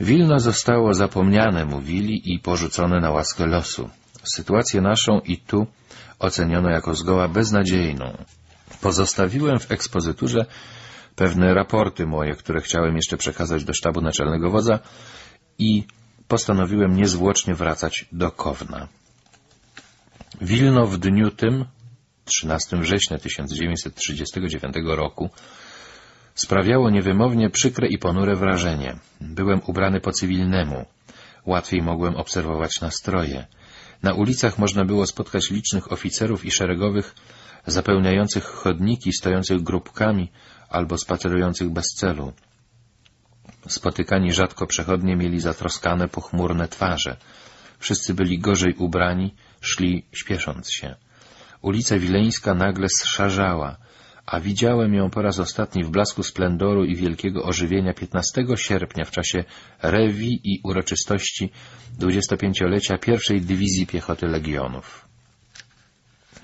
Wilno zostało zapomniane, mówili, i porzucone na łaskę losu. Sytuację naszą i tu oceniono jako zgoła beznadziejną. Pozostawiłem w ekspozyturze pewne raporty moje, które chciałem jeszcze przekazać do sztabu naczelnego wodza i postanowiłem niezwłocznie wracać do Kowna. Wilno w dniu tym, 13 września 1939 roku, sprawiało niewymownie przykre i ponure wrażenie. Byłem ubrany po cywilnemu. Łatwiej mogłem obserwować nastroje. Na ulicach można było spotkać licznych oficerów i szeregowych, zapełniających chodniki, stojących grupkami albo spacerujących bez celu. Spotykani rzadko przechodnie mieli zatroskane, pochmurne twarze. Wszyscy byli gorzej ubrani, szli śpiesząc się. Ulica Wileńska nagle zszarzała, a widziałem ją po raz ostatni w blasku splendoru i wielkiego ożywienia 15 sierpnia w czasie rewi i uroczystości 25-lecia pierwszej dywizji piechoty legionów.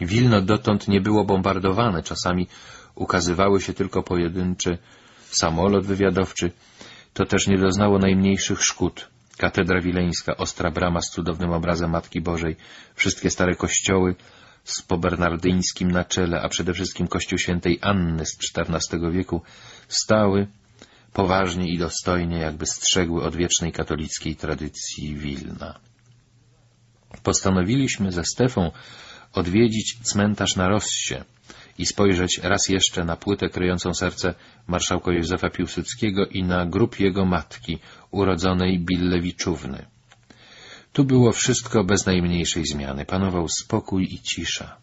Wilno dotąd nie było bombardowane, czasami ukazywały się tylko pojedynczy samolot wywiadowczy, to też nie doznało najmniejszych szkód. Katedra Wileńska, ostra brama z cudownym obrazem Matki Bożej, wszystkie stare kościoły z pobernardyńskim na czele, a przede wszystkim kościół świętej Anny z XIV wieku, stały poważnie i dostojnie, jakby strzegły od wiecznej katolickiej tradycji Wilna. Postanowiliśmy ze Stefą odwiedzić cmentarz na Rossie i spojrzeć raz jeszcze na płytę kryjącą serce marszałka Józefa Piłsudskiego i na grób jego matki, urodzonej Billewiczówny. Tu było wszystko bez najmniejszej zmiany. Panował spokój i cisza.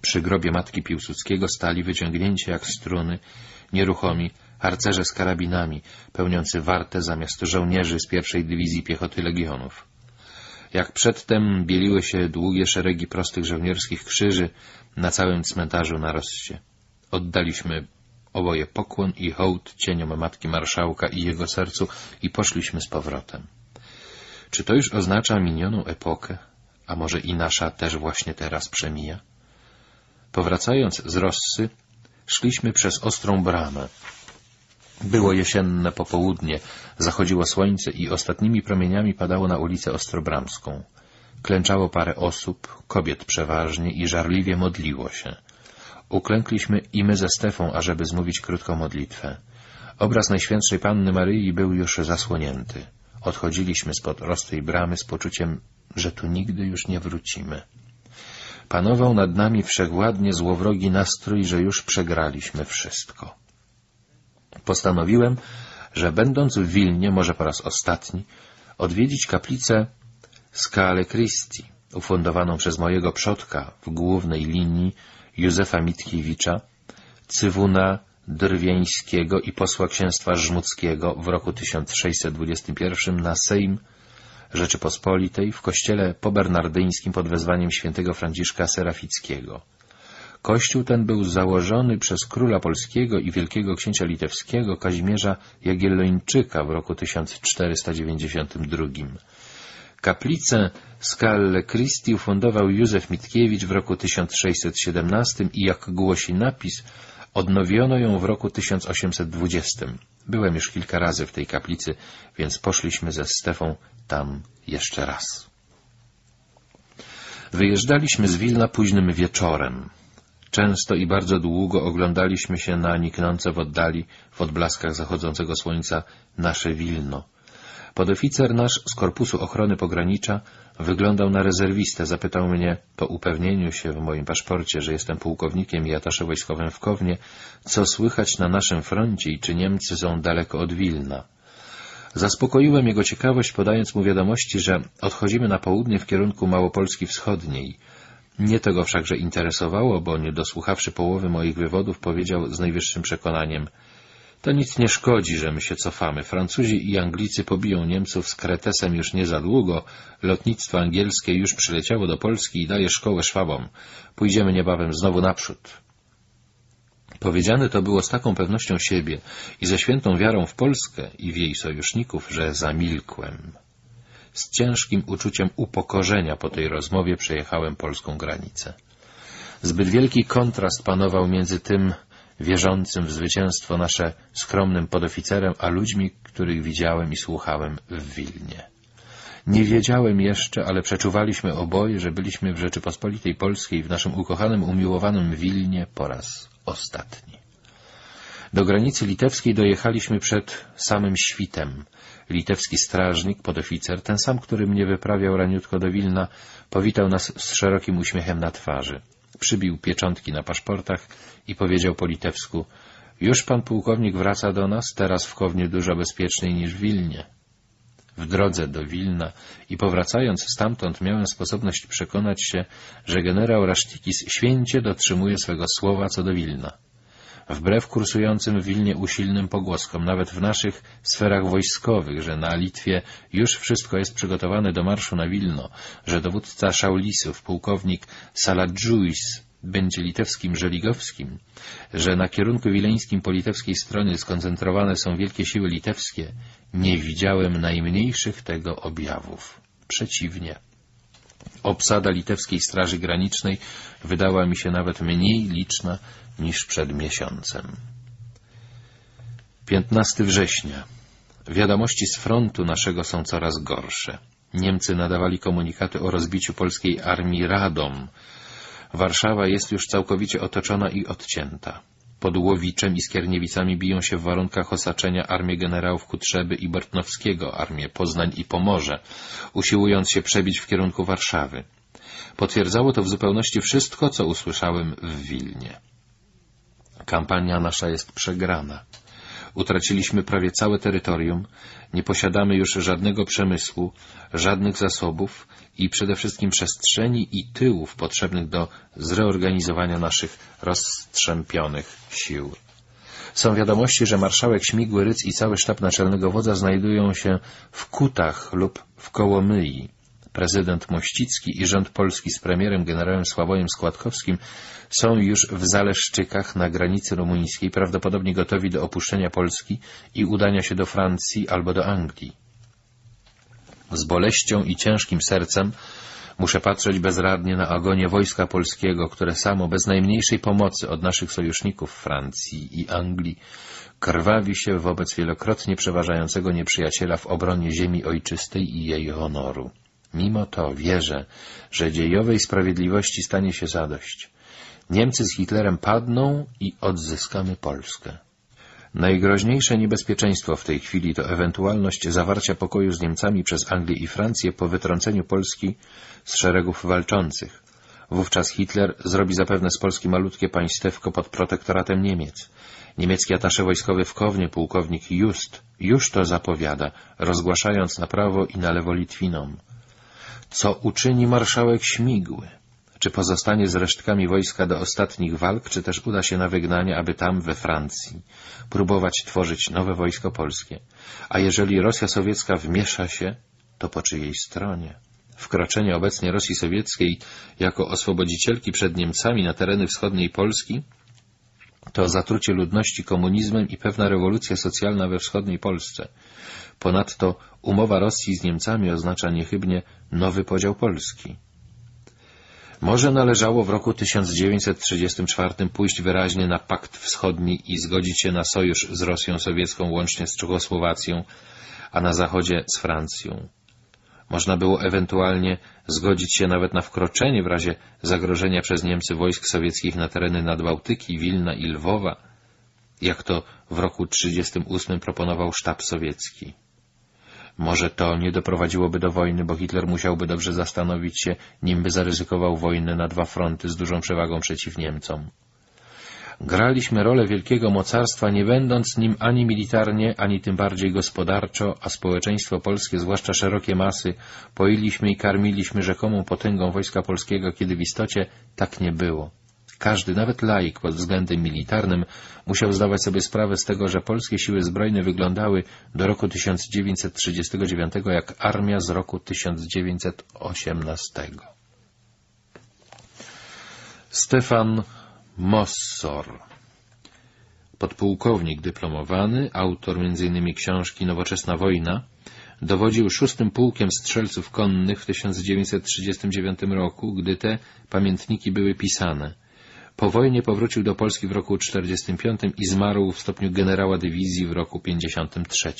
Przy grobie matki Piłsudskiego stali wyciągnięci jak struny, nieruchomi, harcerze z karabinami, pełniący wartę zamiast żołnierzy z pierwszej dywizji piechoty legionów. Jak przedtem bieliły się długie szeregi prostych żołnierskich krzyży na całym cmentarzu na Rossie. Oddaliśmy oboje pokłon i hołd cieniom matki marszałka i jego sercu i poszliśmy z powrotem. Czy to już oznacza minioną epokę, a może i nasza też właśnie teraz przemija? Powracając z Rossy, szliśmy przez ostrą bramę. Było jesienne popołudnie, zachodziło słońce i ostatnimi promieniami padało na ulicę Ostrobramską. Klęczało parę osób, kobiet przeważnie i żarliwie modliło się. Uklękliśmy i my ze Stefą, ażeby zmówić krótką modlitwę. Obraz Najświętszej Panny Maryi był już zasłonięty. Odchodziliśmy spod rostej bramy z poczuciem, że tu nigdy już nie wrócimy. Panował nad nami wszechwładnie złowrogi nastrój, że już przegraliśmy wszystko. Postanowiłem, że będąc w Wilnie, może po raz ostatni, odwiedzić kaplicę Scale Christi, ufundowaną przez mojego przodka w głównej linii Józefa Mitkiewicza, Cywuna Drwieńskiego i posła księstwa Żmudzkiego w roku 1621 na Sejm Rzeczypospolitej w kościele pobernardyńskim pod wezwaniem świętego Franciszka Serafickiego. Kościół ten był założony przez króla polskiego i wielkiego księcia litewskiego Kazimierza Jagiellończyka w roku 1492. Kaplicę Scalle Christi ufundował Józef Mitkiewicz w roku 1617 i jak głosi napis, odnowiono ją w roku 1820. Byłem już kilka razy w tej kaplicy, więc poszliśmy ze Stefą tam jeszcze raz. Wyjeżdżaliśmy z Wilna późnym wieczorem. Często i bardzo długo oglądaliśmy się na niknące w oddali, w odblaskach zachodzącego słońca, nasze Wilno. Podoficer nasz z Korpusu Ochrony Pogranicza wyglądał na rezerwistę. Zapytał mnie, po upewnieniu się w moim paszporcie, że jestem pułkownikiem i atasze wojskowym w Kownie, co słychać na naszym froncie i czy Niemcy są daleko od Wilna. Zaspokoiłem jego ciekawość, podając mu wiadomości, że odchodzimy na południe w kierunku Małopolski Wschodniej. Nie tego wszakże interesowało, bo nie dosłuchawszy połowy moich wywodów, powiedział z najwyższym przekonaniem — to nic nie szkodzi, że my się cofamy. Francuzi i Anglicy pobiją Niemców z Kretesem już nie za długo. Lotnictwo angielskie już przyleciało do Polski i daje szkołę Szwabom. Pójdziemy niebawem znowu naprzód. Powiedziane to było z taką pewnością siebie i ze świętą wiarą w Polskę i w jej sojuszników, że zamilkłem. Z ciężkim uczuciem upokorzenia po tej rozmowie przejechałem polską granicę. Zbyt wielki kontrast panował między tym, wierzącym w zwycięstwo nasze skromnym podoficerem, a ludźmi, których widziałem i słuchałem w Wilnie. Nie wiedziałem jeszcze, ale przeczuwaliśmy oboje, że byliśmy w Rzeczypospolitej Polskiej, w naszym ukochanym, umiłowanym Wilnie po raz ostatni. Do granicy litewskiej dojechaliśmy przed samym świtem. Litewski strażnik, podoficer, ten sam, który mnie wyprawiał raniutko do Wilna, powitał nas z szerokim uśmiechem na twarzy. Przybił pieczątki na paszportach i powiedział po litewsku — Już pan pułkownik wraca do nas, teraz w Kownie dużo bezpieczniej niż w Wilnie. W drodze do Wilna i powracając stamtąd miałem sposobność przekonać się, że generał Rasztikis święcie dotrzymuje swego słowa co do Wilna. Wbrew kursującym w Wilnie usilnym pogłoskom, nawet w naszych sferach wojskowych, że na Litwie już wszystko jest przygotowane do marszu na Wilno, że dowódca Szaulisów, pułkownik Saladżuis, będzie litewskim Żeligowskim, że na kierunku wileńskim po litewskiej stronie skoncentrowane są wielkie siły litewskie, nie widziałem najmniejszych tego objawów. Przeciwnie. Obsada litewskiej Straży Granicznej wydała mi się nawet mniej liczna niż przed miesiącem. 15 września. Wiadomości z frontu naszego są coraz gorsze. Niemcy nadawali komunikaty o rozbiciu polskiej armii Radom, Warszawa jest już całkowicie otoczona i odcięta. Pod Łowiczem i Skierniewicami biją się w warunkach osaczenia armie generałów Kutrzeby i Bortnowskiego, armię Poznań i Pomorze, usiłując się przebić w kierunku Warszawy. Potwierdzało to w zupełności wszystko, co usłyszałem w Wilnie. Kampania nasza jest przegrana. Utraciliśmy prawie całe terytorium, nie posiadamy już żadnego przemysłu, żadnych zasobów i przede wszystkim przestrzeni i tyłów potrzebnych do zreorganizowania naszych rozstrzępionych sił. Są wiadomości, że marszałek Śmigły Ryc i cały sztab naczelnego wodza znajdują się w Kutach lub w Kołomyi prezydent Mościcki i rząd polski z premierem generałem Sławojem Składkowskim są już w Zaleszczykach na granicy rumuńskiej, prawdopodobnie gotowi do opuszczenia Polski i udania się do Francji albo do Anglii. Z boleścią i ciężkim sercem muszę patrzeć bezradnie na agonię wojska polskiego, które samo, bez najmniejszej pomocy od naszych sojuszników Francji i Anglii, krwawi się wobec wielokrotnie przeważającego nieprzyjaciela w obronie ziemi ojczystej i jej honoru. Mimo to wierzę, że dziejowej sprawiedliwości stanie się zadość. Niemcy z Hitlerem padną i odzyskamy Polskę. Najgroźniejsze niebezpieczeństwo w tej chwili to ewentualność zawarcia pokoju z Niemcami przez Anglię i Francję po wytrąceniu Polski z szeregów walczących. Wówczas Hitler zrobi zapewne z Polski malutkie państewko pod protektoratem Niemiec. Niemiecki atasze wojskowy w Kownie, pułkownik Just, już to zapowiada, rozgłaszając na prawo i na lewo Litwinom. Co uczyni marszałek Śmigły? Czy pozostanie z resztkami wojska do ostatnich walk, czy też uda się na wygnanie, aby tam, we Francji, próbować tworzyć nowe wojsko polskie? A jeżeli Rosja sowiecka wmiesza się, to po czyjej stronie? Wkroczenie obecnie Rosji sowieckiej jako oswobodzicielki przed Niemcami na tereny wschodniej Polski to zatrucie ludności komunizmem i pewna rewolucja socjalna we wschodniej Polsce. Ponadto umowa Rosji z Niemcami oznacza niechybnie nowy podział Polski. Może należało w roku 1934 pójść wyraźnie na pakt wschodni i zgodzić się na sojusz z Rosją sowiecką łącznie z Czechosłowacją, a na zachodzie z Francją. Można było ewentualnie zgodzić się nawet na wkroczenie w razie zagrożenia przez Niemcy wojsk sowieckich na tereny Nadbałtyki, Wilna i Lwowa, jak to w roku 1938 proponował sztab sowiecki. Może to nie doprowadziłoby do wojny, bo Hitler musiałby dobrze zastanowić się, nim by zaryzykował wojnę na dwa fronty z dużą przewagą przeciw Niemcom. Graliśmy rolę wielkiego mocarstwa, nie będąc nim ani militarnie, ani tym bardziej gospodarczo, a społeczeństwo polskie, zwłaszcza szerokie masy, poiliśmy i karmiliśmy rzekomą potęgą wojska polskiego, kiedy w istocie tak nie było. Każdy, nawet laik pod względem militarnym, musiał zdawać sobie sprawę z tego, że polskie siły zbrojne wyglądały do roku 1939 jak armia z roku 1918. Stefan Mossor Podpułkownik dyplomowany, autor m.in. książki Nowoczesna wojna, dowodził szóstym pułkiem strzelców konnych w 1939 roku, gdy te pamiętniki były pisane. Po wojnie powrócił do Polski w roku 45 i zmarł w stopniu generała dywizji w roku 53.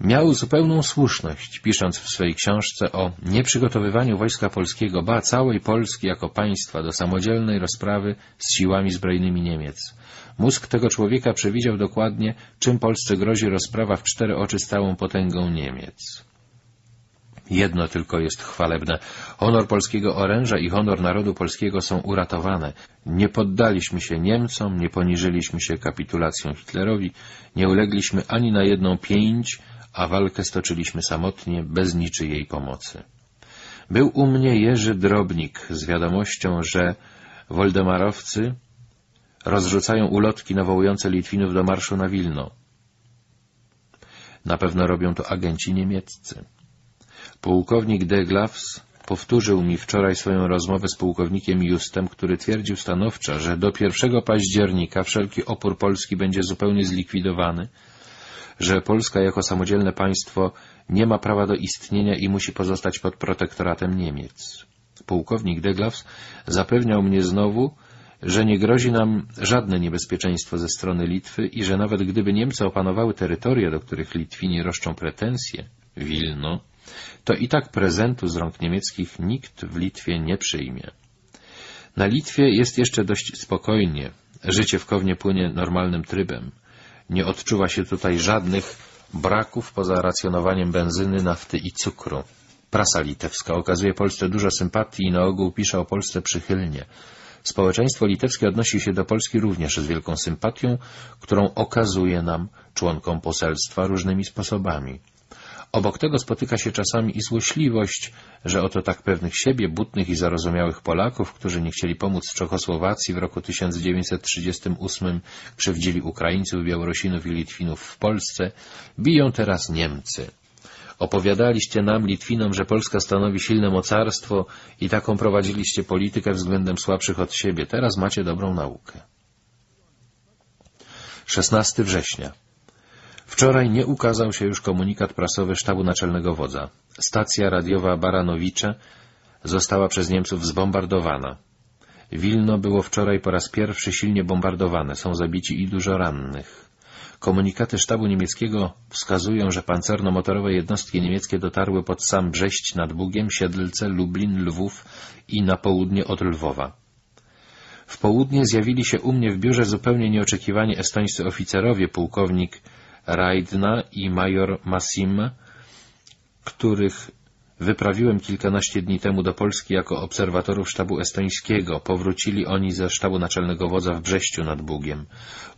Miał zupełną słuszność, pisząc w swojej książce o nieprzygotowywaniu wojska polskiego, ba całej Polski jako państwa do samodzielnej rozprawy z siłami zbrojnymi Niemiec. Mózg tego człowieka przewidział dokładnie, czym Polsce grozi rozprawa w cztery oczy z całą potęgą Niemiec. Jedno tylko jest chwalebne. Honor polskiego oręża i honor narodu polskiego są uratowane. Nie poddaliśmy się Niemcom, nie poniżyliśmy się kapitulacją Hitlerowi, nie ulegliśmy ani na jedną pięć, a walkę stoczyliśmy samotnie, bez niczyjej pomocy. Był u mnie Jerzy Drobnik z wiadomością, że woldemarowcy rozrzucają ulotki nawołujące Litwinów do marszu na Wilno. Na pewno robią to agenci niemieccy. Pułkownik Deglavs powtórzył mi wczoraj swoją rozmowę z pułkownikiem Justem, który twierdził stanowczo, że do 1 października wszelki opór Polski będzie zupełnie zlikwidowany, że Polska jako samodzielne państwo nie ma prawa do istnienia i musi pozostać pod protektoratem Niemiec. Pułkownik Deglavs zapewniał mnie znowu, że nie grozi nam żadne niebezpieczeństwo ze strony Litwy i że nawet gdyby Niemcy opanowały terytoria, do których Litwini roszczą pretensje, Wilno, to i tak prezentu z rąk niemieckich nikt w Litwie nie przyjmie. Na Litwie jest jeszcze dość spokojnie. Życie w Kownie płynie normalnym trybem. Nie odczuwa się tutaj żadnych braków poza racjonowaniem benzyny, nafty i cukru. Prasa litewska okazuje Polsce dużo sympatii i na ogół pisze o Polsce przychylnie. Społeczeństwo litewskie odnosi się do Polski również z wielką sympatią, którą okazuje nam, członkom poselstwa, różnymi sposobami. Obok tego spotyka się czasami i złośliwość, że oto tak pewnych siebie, butnych i zarozumiałych Polaków, którzy nie chcieli pomóc Czechosłowacji w roku 1938, krzywdzili Ukraińców, Białorusinów i Litwinów w Polsce, biją teraz Niemcy. Opowiadaliście nam, Litwinom, że Polska stanowi silne mocarstwo i taką prowadziliście politykę względem słabszych od siebie. Teraz macie dobrą naukę. 16 września. Wczoraj nie ukazał się już komunikat prasowy sztabu naczelnego wodza. Stacja radiowa Baranowicze została przez Niemców zbombardowana. Wilno było wczoraj po raz pierwszy silnie bombardowane. Są zabici i dużo rannych. Komunikaty sztabu niemieckiego wskazują, że pancerno-motorowe jednostki niemieckie dotarły pod sam Brześć nad Bugiem, Siedlce, Lublin, Lwów i na południe od Lwowa. W południe zjawili się u mnie w biurze zupełnie nieoczekiwanie estońscy oficerowie, pułkownik Rajdna i major Massim, których wyprawiłem kilkanaście dni temu do Polski jako obserwatorów sztabu estońskiego. Powrócili oni ze sztabu naczelnego wodza w Brześciu nad Bugiem.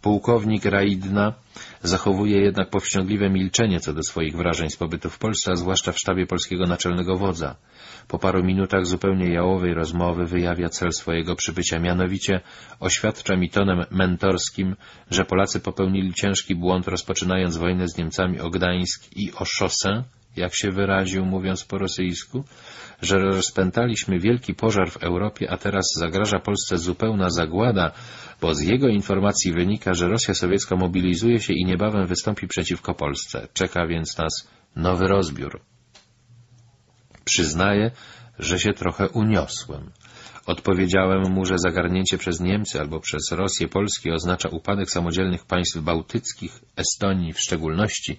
Pułkownik Raidna zachowuje jednak powściągliwe milczenie co do swoich wrażeń z pobytu w Polsce, a zwłaszcza w sztabie polskiego naczelnego wodza. Po paru minutach zupełnie jałowej rozmowy wyjawia cel swojego przybycia, mianowicie oświadcza mi tonem mentorskim, że Polacy popełnili ciężki błąd rozpoczynając wojnę z Niemcami o Gdańsk i o jak się wyraził, mówiąc po rosyjsku, że rozpętaliśmy wielki pożar w Europie, a teraz zagraża Polsce zupełna zagłada, bo z jego informacji wynika, że Rosja sowiecka mobilizuje się i niebawem wystąpi przeciwko Polsce. Czeka więc nas nowy rozbiór. Przyznaję, że się trochę uniosłem. Odpowiedziałem mu, że zagarnięcie przez Niemcy albo przez Rosję Polski oznacza upadek samodzielnych państw bałtyckich, Estonii w szczególności,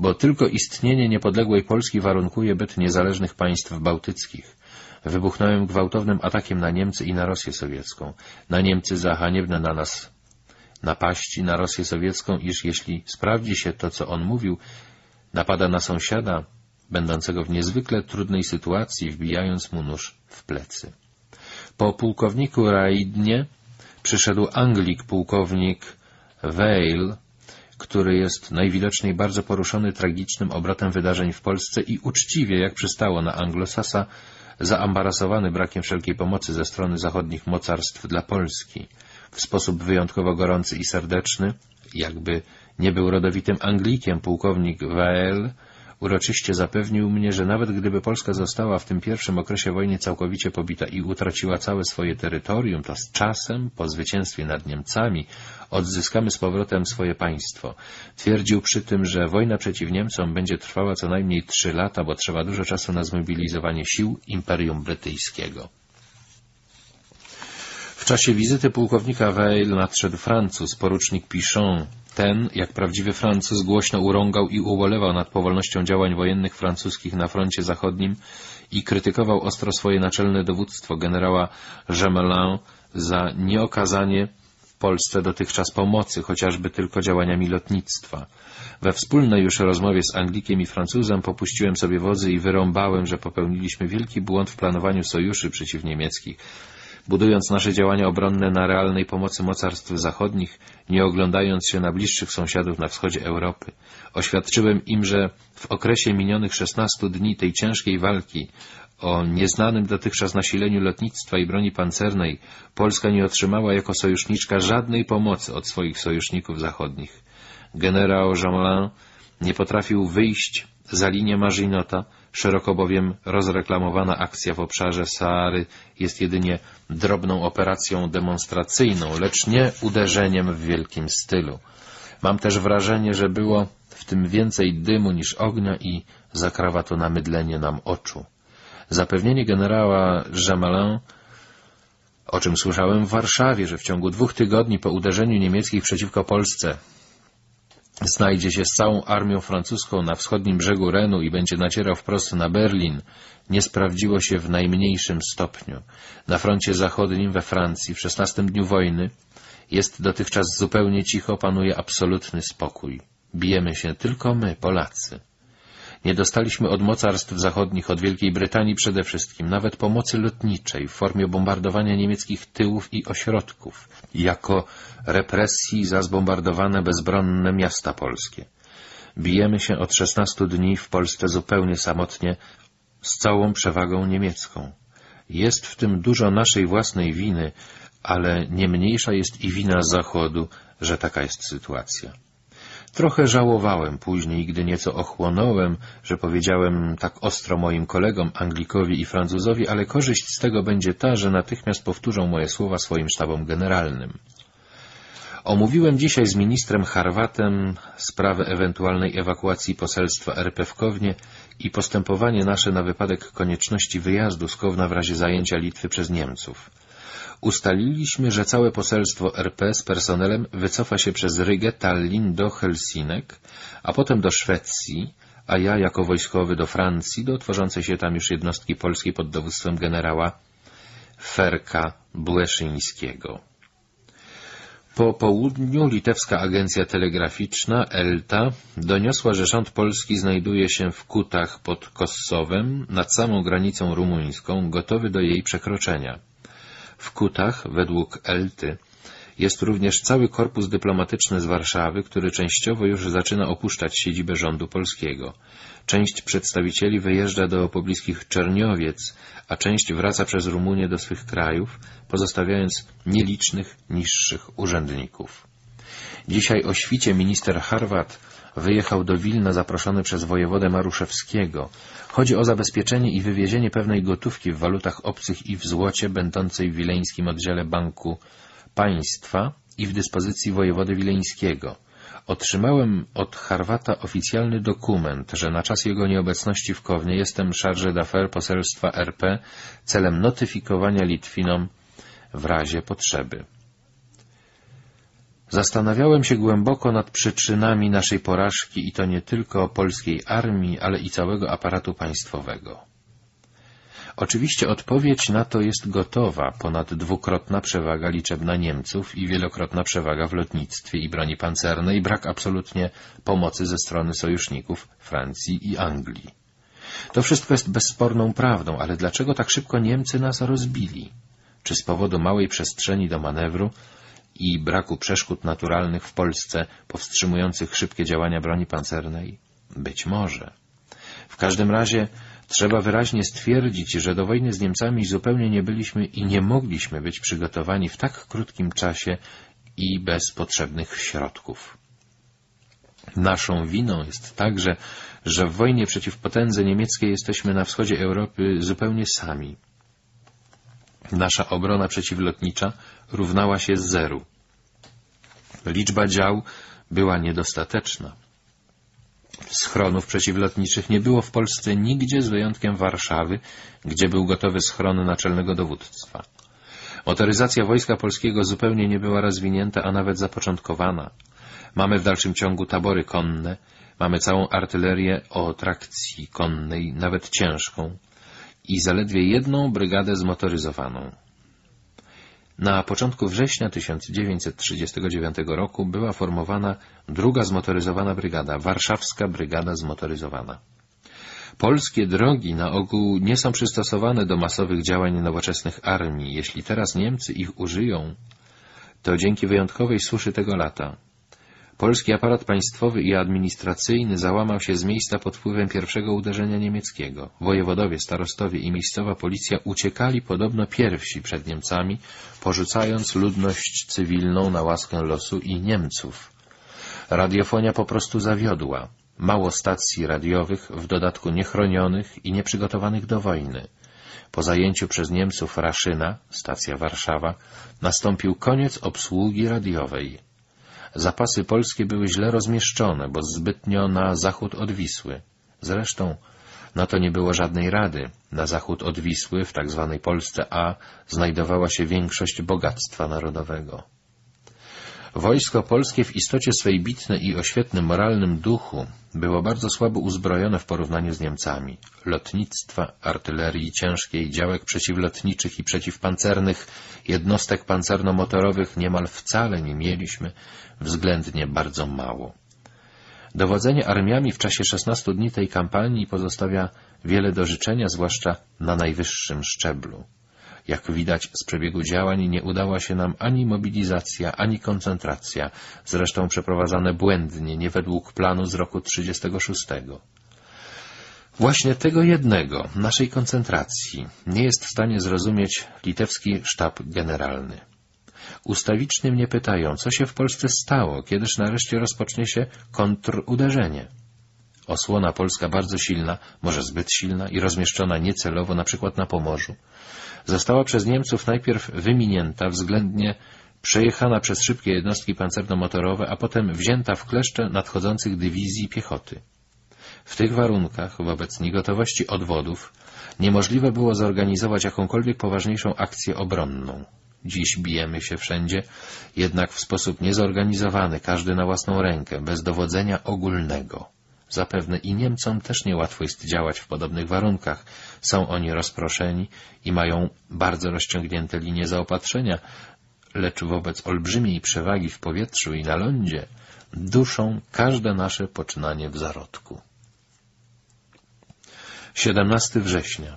bo tylko istnienie niepodległej Polski warunkuje byt niezależnych państw bałtyckich. Wybuchnąłem gwałtownym atakiem na Niemcy i na Rosję sowiecką. Na Niemcy za haniebne na nas napaści, na Rosję sowiecką, iż jeśli sprawdzi się to, co on mówił, napada na sąsiada, będącego w niezwykle trudnej sytuacji, wbijając mu nóż w plecy. Po pułkowniku Raidnie przyszedł Anglik, pułkownik Weil, który jest najwidoczniej bardzo poruszony tragicznym obrotem wydarzeń w Polsce i uczciwie, jak przystało na anglosasa, zaambarasowany brakiem wszelkiej pomocy ze strony zachodnich mocarstw dla Polski. W sposób wyjątkowo gorący i serdeczny, jakby nie był rodowitym Anglikiem, pułkownik Weil Uroczyście zapewnił mnie, że nawet gdyby Polska została w tym pierwszym okresie wojny całkowicie pobita i utraciła całe swoje terytorium, to z czasem, po zwycięstwie nad Niemcami, odzyskamy z powrotem swoje państwo. Twierdził przy tym, że wojna przeciw Niemcom będzie trwała co najmniej trzy lata, bo trzeba dużo czasu na zmobilizowanie sił Imperium Brytyjskiego. W czasie wizyty pułkownika Weil nadszedł Francuz, porucznik Pichon. Ten, jak prawdziwy Francuz, głośno urągał i ubolewał nad powolnością działań wojennych francuskich na froncie zachodnim i krytykował ostro swoje naczelne dowództwo generała Gemelin za nieokazanie Polsce dotychczas pomocy, chociażby tylko działaniami lotnictwa. We wspólnej już rozmowie z Anglikiem i Francuzem popuściłem sobie wozy i wyrąbałem, że popełniliśmy wielki błąd w planowaniu sojuszy przeciwniemieckich, budując nasze działania obronne na realnej pomocy mocarstw zachodnich, nie oglądając się na bliższych sąsiadów na wschodzie Europy. Oświadczyłem im, że w okresie minionych 16 dni tej ciężkiej walki o nieznanym dotychczas nasileniu lotnictwa i broni pancernej Polska nie otrzymała jako sojuszniczka żadnej pomocy od swoich sojuszników zachodnich. Generał Jean nie potrafił wyjść za linię Marzinota, szeroko bowiem rozreklamowana akcja w obszarze Sahary jest jedynie drobną operacją demonstracyjną, lecz nie uderzeniem w wielkim stylu. Mam też wrażenie, że było w tym więcej dymu niż ognia i zakrawa to na mydlenie nam oczu. Zapewnienie generała Jamelin, o czym słyszałem w Warszawie, że w ciągu dwóch tygodni po uderzeniu niemieckich przeciwko Polsce znajdzie się z całą armią francuską na wschodnim brzegu Renu i będzie nacierał wprost na Berlin, nie sprawdziło się w najmniejszym stopniu. Na froncie zachodnim we Francji w szesnastym dniu wojny jest dotychczas zupełnie cicho, panuje absolutny spokój. Bijemy się tylko my, Polacy. Nie dostaliśmy od mocarstw zachodnich, od Wielkiej Brytanii przede wszystkim, nawet pomocy lotniczej w formie bombardowania niemieckich tyłów i ośrodków, jako represji za zbombardowane bezbronne miasta polskie. Bijemy się od 16 dni w Polsce zupełnie samotnie, z całą przewagą niemiecką. Jest w tym dużo naszej własnej winy, ale nie mniejsza jest i wina Zachodu, że taka jest sytuacja. Trochę żałowałem później, gdy nieco ochłonąłem, że powiedziałem tak ostro moim kolegom, Anglikowi i Francuzowi, ale korzyść z tego będzie ta, że natychmiast powtórzą moje słowa swoim sztabom generalnym. Omówiłem dzisiaj z ministrem Harwatem sprawę ewentualnej ewakuacji poselstwa RP w Kownie i postępowanie nasze na wypadek konieczności wyjazdu z Kowna w razie zajęcia Litwy przez Niemców. Ustaliliśmy, że całe poselstwo RP z personelem wycofa się przez Rygę, Tallin do Helsinek, a potem do Szwecji, a ja jako wojskowy do Francji, do tworzącej się tam już jednostki polskiej pod dowództwem generała Ferka Błeszyńskiego. Po południu litewska agencja telegraficzna ELTA doniosła, że rząd polski znajduje się w Kutach pod Kossowem, nad samą granicą rumuńską, gotowy do jej przekroczenia. W Kutach, według Elty, jest również cały korpus dyplomatyczny z Warszawy, który częściowo już zaczyna opuszczać siedzibę rządu polskiego. Część przedstawicieli wyjeżdża do pobliskich Czerniowiec, a część wraca przez Rumunię do swych krajów, pozostawiając nielicznych, niższych urzędników. Dzisiaj o świcie minister Harwat wyjechał do Wilna zaproszony przez wojewodę Maruszewskiego. Chodzi o zabezpieczenie i wywiezienie pewnej gotówki w walutach obcych i w złocie, będącej w wileńskim oddziale Banku Państwa i w dyspozycji wojewody wileńskiego. Otrzymałem od Harwata oficjalny dokument, że na czas jego nieobecności w Kownie jestem charge d'affaires poselstwa RP celem notyfikowania Litwinom w razie potrzeby. Zastanawiałem się głęboko nad przyczynami naszej porażki i to nie tylko polskiej armii, ale i całego aparatu państwowego. Oczywiście odpowiedź na to jest gotowa, ponad dwukrotna przewaga liczebna Niemców i wielokrotna przewaga w lotnictwie i broni pancernej, brak absolutnie pomocy ze strony sojuszników Francji i Anglii. To wszystko jest bezsporną prawdą, ale dlaczego tak szybko Niemcy nas rozbili? Czy z powodu małej przestrzeni do manewru i braku przeszkód naturalnych w Polsce powstrzymujących szybkie działania broni pancernej? Być może. W każdym razie trzeba wyraźnie stwierdzić, że do wojny z Niemcami zupełnie nie byliśmy i nie mogliśmy być przygotowani w tak krótkim czasie i bez potrzebnych środków. Naszą winą jest także, że w wojnie przeciw potędze niemieckiej jesteśmy na wschodzie Europy zupełnie sami. Nasza obrona przeciwlotnicza równała się zeru. Liczba dział była niedostateczna. Schronów przeciwlotniczych nie było w Polsce nigdzie z wyjątkiem Warszawy, gdzie był gotowy schron naczelnego dowództwa. Motoryzacja Wojska Polskiego zupełnie nie była rozwinięta, a nawet zapoczątkowana. Mamy w dalszym ciągu tabory konne, mamy całą artylerię o trakcji konnej, nawet ciężką, i zaledwie jedną brygadę zmotoryzowaną. Na początku września 1939 roku była formowana druga zmotoryzowana brygada, Warszawska Brygada Zmotoryzowana. Polskie drogi na ogół nie są przystosowane do masowych działań nowoczesnych armii. Jeśli teraz Niemcy ich użyją, to dzięki wyjątkowej suszy tego lata. Polski aparat państwowy i administracyjny załamał się z miejsca pod wpływem pierwszego uderzenia niemieckiego. Wojewodowie, starostowie i miejscowa policja uciekali podobno pierwsi przed Niemcami, porzucając ludność cywilną na łaskę losu i Niemców. Radiofonia po prostu zawiodła. Mało stacji radiowych, w dodatku niechronionych i nieprzygotowanych do wojny. Po zajęciu przez Niemców Raszyna, stacja Warszawa, nastąpił koniec obsługi radiowej. Zapasy polskie były źle rozmieszczone, bo zbytnio na zachód od Wisły. Zresztą na to nie było żadnej rady. Na zachód od Wisły, w tak zwanej Polsce A, znajdowała się większość bogactwa narodowego. Wojsko polskie w istocie swej bitne i o świetnym moralnym duchu było bardzo słabo uzbrojone w porównaniu z Niemcami. Lotnictwa, artylerii ciężkiej, działek przeciwlotniczych i przeciwpancernych, jednostek pancerno-motorowych niemal wcale nie mieliśmy, względnie bardzo mało. Dowodzenie armiami w czasie 16 dni tej kampanii pozostawia wiele do życzenia, zwłaszcza na najwyższym szczeblu. Jak widać z przebiegu działań nie udała się nam ani mobilizacja, ani koncentracja, zresztą przeprowadzane błędnie, nie według planu z roku 36. Właśnie tego jednego, naszej koncentracji, nie jest w stanie zrozumieć litewski sztab generalny. Ustawicznie mnie pytają, co się w Polsce stało, kiedyż nareszcie rozpocznie się kontruderzenie. Osłona polska bardzo silna, może zbyt silna i rozmieszczona niecelowo, na przykład na Pomorzu, została przez Niemców najpierw wyminięta, względnie przejechana przez szybkie jednostki pancerno-motorowe, a potem wzięta w kleszcze nadchodzących dywizji piechoty. W tych warunkach, wobec niegotowości odwodów, niemożliwe było zorganizować jakąkolwiek poważniejszą akcję obronną. Dziś bijemy się wszędzie, jednak w sposób niezorganizowany, każdy na własną rękę, bez dowodzenia ogólnego. Zapewne i Niemcom też niełatwo jest działać w podobnych warunkach. Są oni rozproszeni i mają bardzo rozciągnięte linie zaopatrzenia, lecz wobec olbrzymiej przewagi w powietrzu i na lądzie duszą każde nasze poczynanie w zarodku. 17 września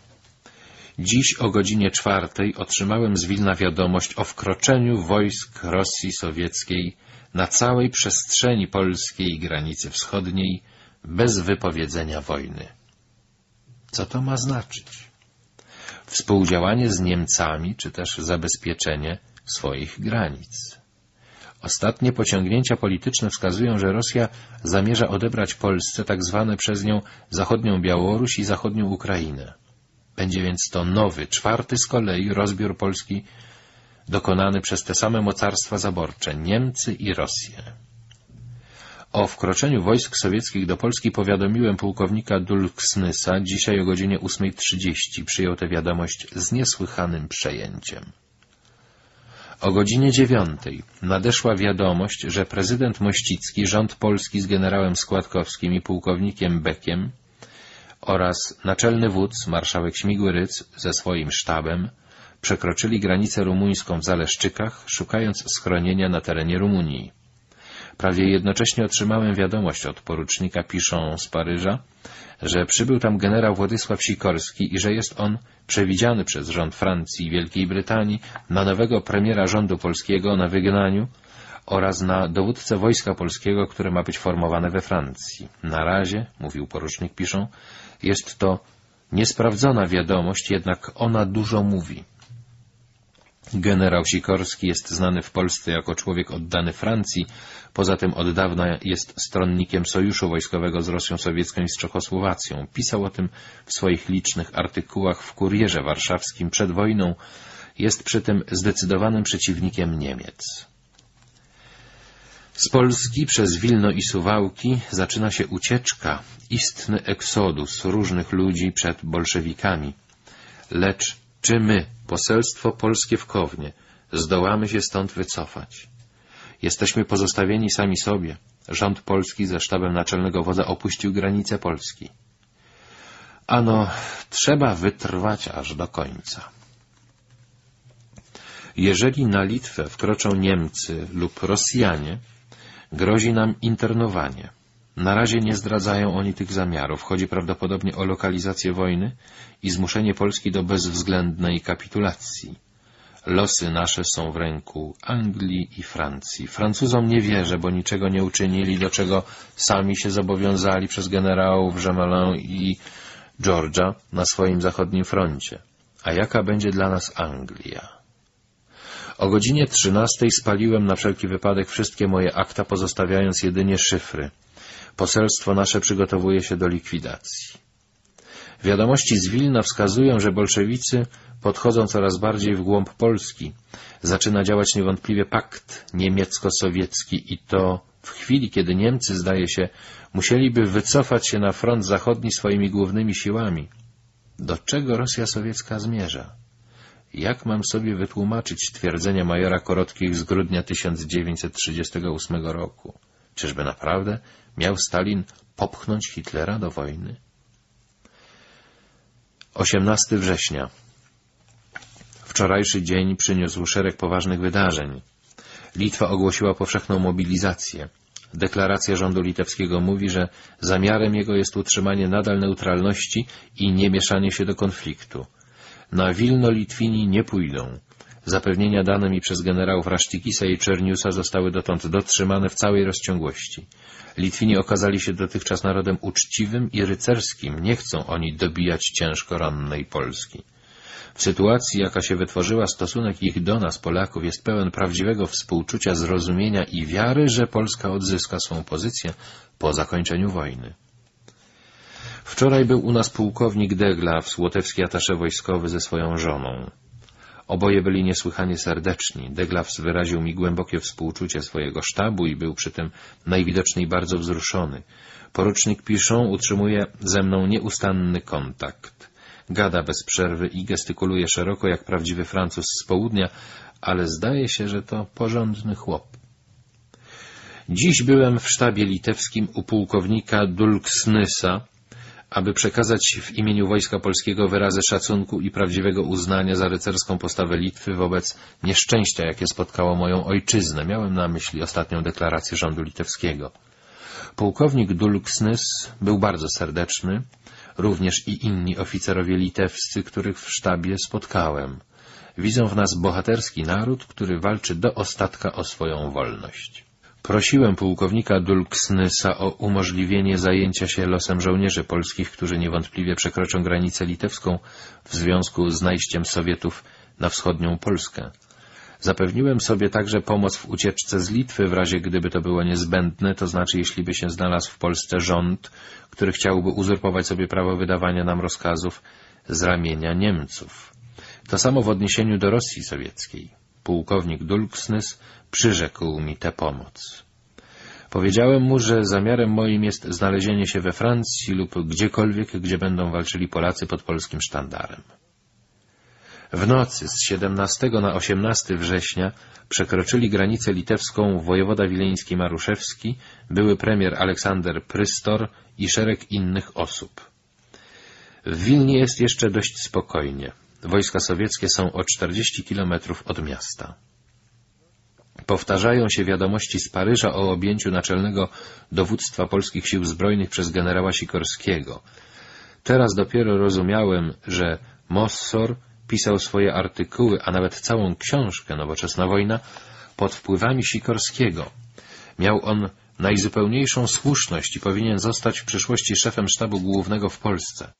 Dziś o godzinie czwartej otrzymałem z Wilna wiadomość o wkroczeniu wojsk Rosji Sowieckiej na całej przestrzeni polskiej granicy wschodniej bez wypowiedzenia wojny. Co to ma znaczyć? Współdziałanie z Niemcami, czy też zabezpieczenie swoich granic. Ostatnie pociągnięcia polityczne wskazują, że Rosja zamierza odebrać Polsce tak zwane przez nią zachodnią Białoruś i zachodnią Ukrainę. Będzie więc to nowy, czwarty z kolei rozbiór Polski dokonany przez te same mocarstwa zaborcze, Niemcy i Rosję. O wkroczeniu wojsk sowieckich do Polski powiadomiłem pułkownika Dulksnysa. Dzisiaj o godzinie 8.30 przyjął tę wiadomość z niesłychanym przejęciem. O godzinie dziewiątej nadeszła wiadomość, że prezydent Mościcki, rząd polski z generałem Składkowskim i pułkownikiem Bekiem oraz naczelny wódz, marszałek Śmigły-Ryc ze swoim sztabem przekroczyli granicę rumuńską w Zaleszczykach, szukając schronienia na terenie Rumunii. Prawie jednocześnie otrzymałem wiadomość od porucznika Piszą z Paryża, że przybył tam generał Władysław Sikorski i że jest on przewidziany przez rząd Francji i Wielkiej Brytanii na nowego premiera rządu polskiego na wygnaniu oraz na dowódcę wojska polskiego, które ma być formowane we Francji. Na razie, mówił porucznik Piszą, jest to niesprawdzona wiadomość, jednak ona dużo mówi. Generał Sikorski jest znany w Polsce jako człowiek oddany Francji, poza tym od dawna jest stronnikiem sojuszu wojskowego z Rosją Sowiecką i z Czechosłowacją. Pisał o tym w swoich licznych artykułach w Kurierze Warszawskim przed wojną, jest przy tym zdecydowanym przeciwnikiem Niemiec. Z Polski przez Wilno i Suwałki zaczyna się ucieczka, istny eksodus różnych ludzi przed bolszewikami, lecz Czy my, poselstwo polskie w Kownie, zdołamy się stąd wycofać? Jesteśmy pozostawieni sami sobie. Rząd polski ze sztabem naczelnego wodza opuścił granice Polski. Ano, trzeba wytrwać aż do końca. Jeżeli na Litwę wkroczą Niemcy lub Rosjanie, grozi nam internowanie. Na razie nie zdradzają oni tych zamiarów. Chodzi prawdopodobnie o lokalizację wojny i zmuszenie Polski do bezwzględnej kapitulacji. Losy nasze są w ręku Anglii i Francji. Francuzom nie wierzę, bo niczego nie uczynili, do czego sami się zobowiązali przez generałów Gemelin i Georgia na swoim zachodnim froncie. A jaka będzie dla nas Anglia? O godzinie trzynastej spaliłem na wszelki wypadek wszystkie moje akta, pozostawiając jedynie szyfry. Poselstwo nasze przygotowuje się do likwidacji. Wiadomości z Wilna wskazują, że bolszewicy podchodzą coraz bardziej w głąb Polski. Zaczyna działać niewątpliwie pakt niemiecko-sowiecki i to w chwili, kiedy Niemcy, zdaje się, musieliby wycofać się na front zachodni swoimi głównymi siłami. Do czego Rosja sowiecka zmierza? Jak mam sobie wytłumaczyć twierdzenia majora Korotkich z grudnia 1938 roku? Czyżby naprawdę miał Stalin popchnąć Hitlera do wojny? 18 września Wczorajszy dzień przyniósł szereg poważnych wydarzeń. Litwa ogłosiła powszechną mobilizację. Deklaracja rządu litewskiego mówi, że zamiarem jego jest utrzymanie nadal neutralności i nie mieszanie się do konfliktu. Na Wilno Litwini nie pójdą. Zapewnienia dane mi przez generałów Rasztikisa i Czerniusa zostały dotąd dotrzymane w całej rozciągłości. Litwini okazali się dotychczas narodem uczciwym i rycerskim. Nie chcą oni dobijać ciężko rannej Polski. W sytuacji, jaka się wytworzyła, stosunek ich do nas, Polaków, jest pełen prawdziwego współczucia, zrozumienia i wiary, że Polska odzyska swą pozycję po zakończeniu wojny. Wczoraj był u nas pułkownik Deglaw, słotewski atasze wojskowy ze swoją żoną. Oboje byli niesłychanie serdeczni. Deglaws wyraził mi głębokie współczucie swojego sztabu i był przy tym najwidoczniej bardzo wzruszony. Porucznik Piszą utrzymuje ze mną nieustanny kontakt. Gada bez przerwy i gestykuluje szeroko jak prawdziwy Francuz z południa, ale zdaje się, że to porządny chłop. Dziś byłem w sztabie litewskim u pułkownika Dulksnysa, aby przekazać w imieniu Wojska Polskiego wyrazy szacunku i prawdziwego uznania za rycerską postawę Litwy wobec nieszczęścia, jakie spotkało moją ojczyznę. Miałem na myśli ostatnią deklarację rządu litewskiego. Pułkownik Dulksnys był bardzo serdeczny, również i inni oficerowie litewscy, których w sztabie spotkałem. Widzą w nas bohaterski naród, który walczy do ostatka o swoją wolność. Prosiłem pułkownika Dulksnysa o umożliwienie zajęcia się losem żołnierzy polskich, którzy niewątpliwie przekroczą granicę litewską w związku z najściem Sowietów na wschodnią Polskę. Zapewniłem sobie także pomoc w ucieczce z Litwy w razie gdyby to było niezbędne, to znaczy jeśli by się znalazł w Polsce rząd, który chciałby uzurpować sobie prawo wydawania nam rozkazów z ramienia Niemców. To samo w odniesieniu do Rosji sowieckiej. Pułkownik Dulksnys przyrzekł mi tę pomoc. Powiedziałem mu, że zamiarem moim jest znalezienie się we Francji lub gdziekolwiek, gdzie będą walczyli Polacy pod polskim sztandarem. W nocy z 17 na 18 września przekroczyli granicę litewską wojewoda wileński Maruszewski, były premier Aleksander Prystor i szereg innych osób. W Wilnie jest jeszcze dość spokojnie. Wojska sowieckie są o 40 kilometrów od miasta. Powtarzają się wiadomości z Paryża o objęciu naczelnego dowództwa polskich sił zbrojnych przez generała Sikorskiego. Teraz dopiero rozumiałem, że Mossor pisał swoje artykuły, a nawet całą książkę Nowoczesna wojna pod wpływami Sikorskiego. Miał on najzupełniejszą słuszność i powinien zostać w przyszłości szefem sztabu głównego w Polsce.